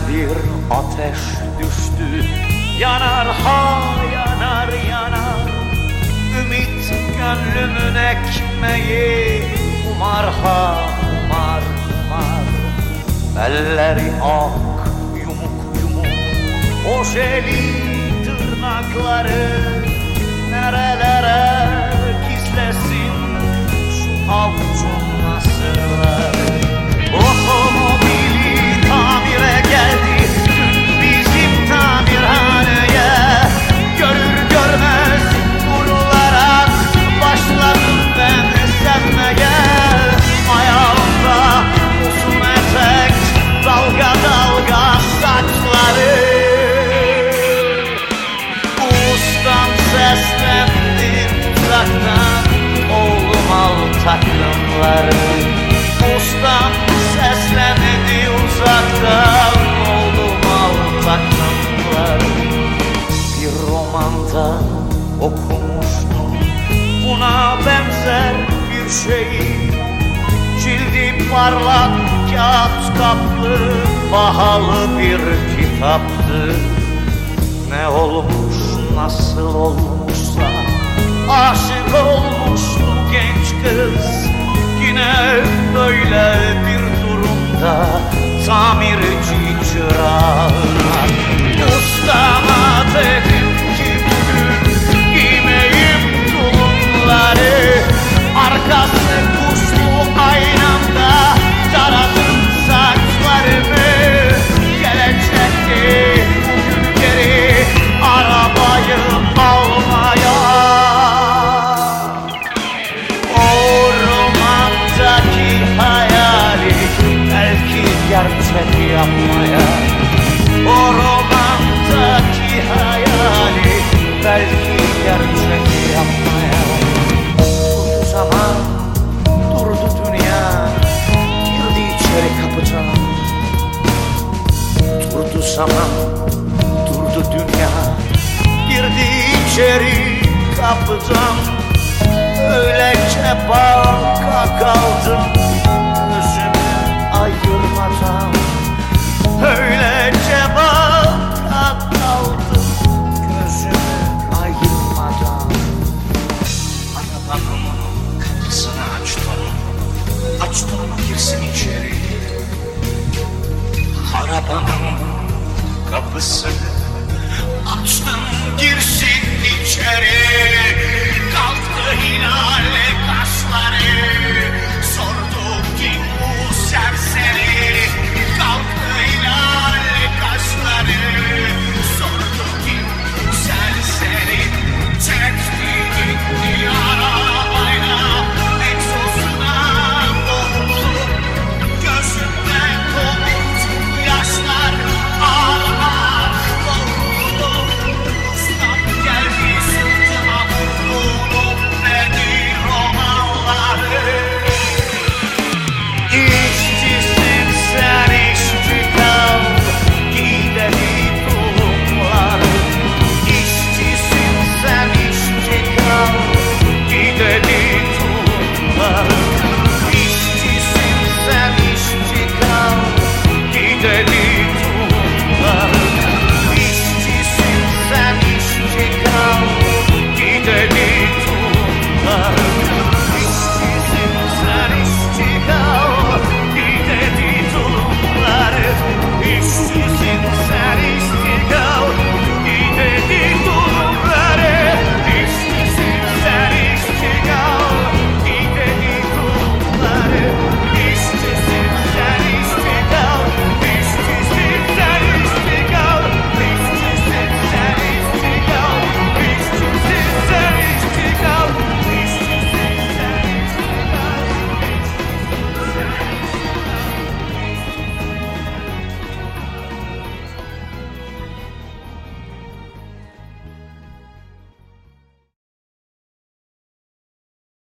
bir ateş düştü. Yanar ha yanar yanar. Ümit gönlümün ekmeği. Umar ha umar umar. Elleri ak yumuk yumuk. Ojeli tırnakları bir şeyi Cildi parlak kağıt kaplı Pahalı bir kitaptı. Ne olmuş nasıl olmuşsa. Aşık olmuştu genç kız. Yine böyle bir durumda. Tamirci çırağına zaman, durdu dünya. Girdi içeri kapıdan. Öylece baka kaldım Gözümü ayırmadan. Öylece baka kaldım Gözümü ayırmadan. Arabamın kapısını açtım. Açtım girsin içeri. Arabamın kapısını Açtım girsin içeri. Kalktı hilal